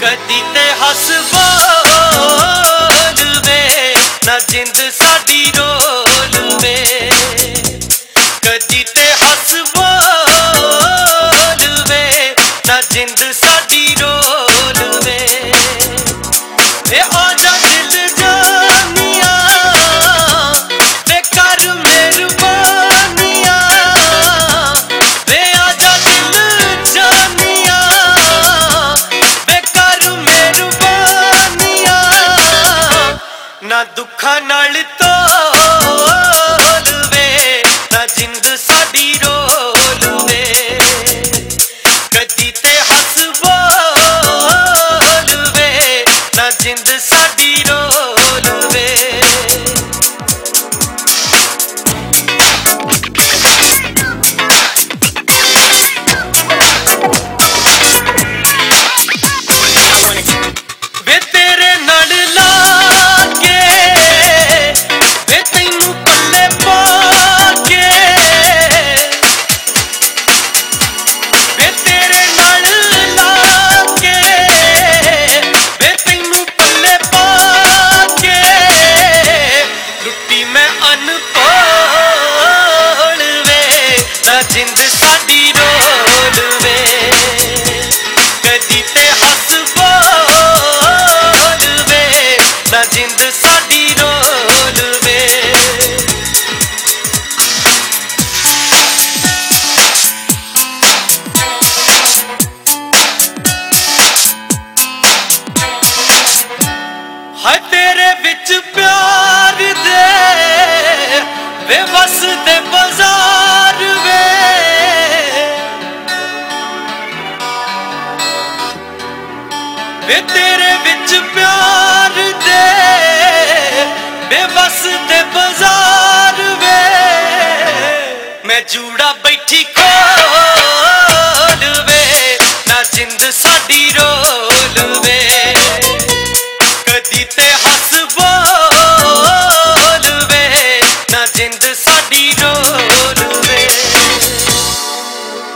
ਕਦੀ ਤੇ ਹੱਸ ਬੋਲ ਵੇ ਨਾ ਜਿੰਦ ਸਾਡੀ ਰੋ ਦੁੱਖਾਂ ਨਾਲ ਤੋਲ ਅਨਪੋਲ ਵੇ, ਨਾ ਜਿੰਦ ਸਾਡੀ ਰੋਲ ਵੇ। ਕਦੀ ਤੇ ਹੱਸ ਬੋਲ ਵੇ, ਨਾ ਜਿੰਦ ਸਾਡੀ ਰੋਲ ਵੇ। ਹਾਏ ਤੇਰੇ ਵਿੱਚ ਪਿਆਰ ਵੇ ਤੇਰੇ ਵਿੱਚ ਪਿਆਰ ਦੇ। ਬੇਵਸ ਤੇ ਬਾਜ਼ਾਰ ਵੇ। ਮੈਂ ਜੂੜਾ ਬੈਠੀ